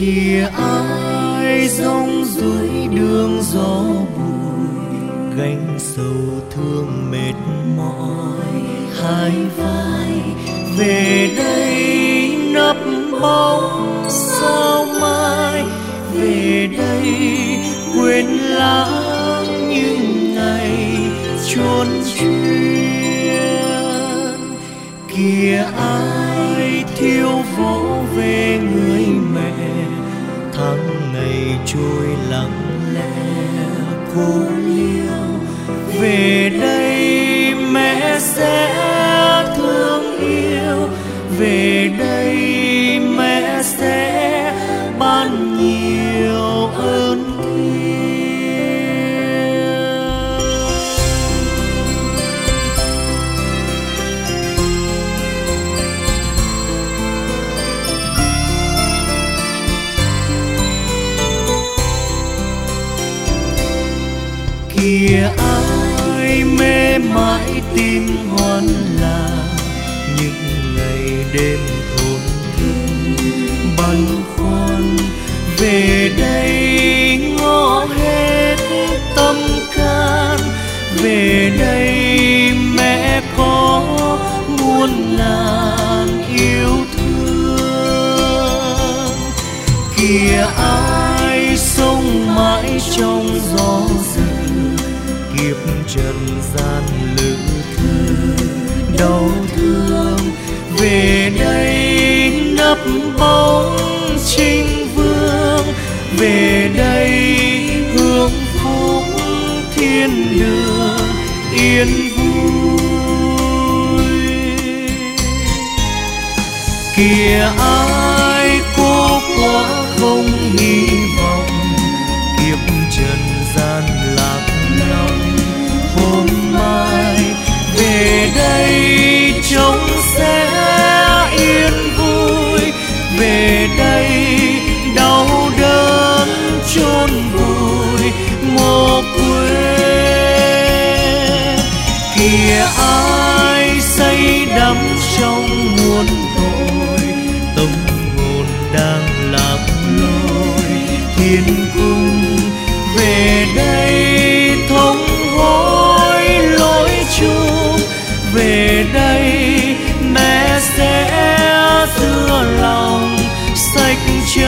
kia ai rong ruổi đường gió bụi, gánh sầu thương mệt mỏi. Hai vai về đây nấp bóng, sao mai về đây quên lãng những ngày trốn chuyên. Kia ai thiếu vỗ về tháng ngày trôi lặng. Lẽ cô liêu về đây mẹ sẽ thương yêu. Về đây mẹ sẽ ban nhiều kìa ai mê mãi tim hoan là những ngày đêm thổn thức băn khoăn. Về đây ngõ hết tâm can. Về đây mẹ có muôn làn yêu thương. Kìa ai sống mãi trong gió trần gian lữ thư, đau thương. Về đây nấp bóng trinh vương, về đây hưởng phúc thiên đường, yên vui. Kia ai mai. Về đây trông sẽ yên vui. Về đây đau đớn chôn vùi mồ quê. Kìa ai say đắm trong muôn tội. Tâm hồn đang lạc lối. Thiên cung sạch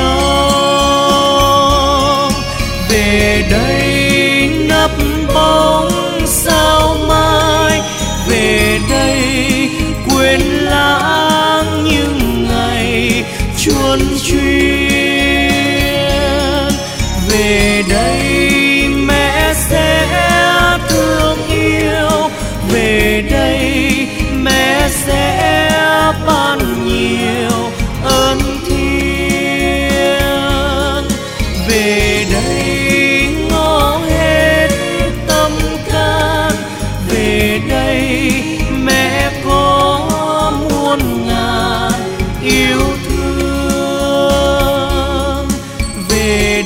về đây nấp bóng sao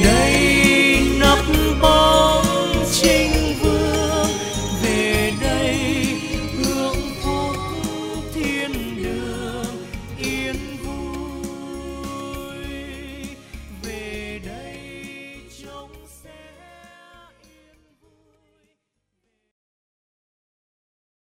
về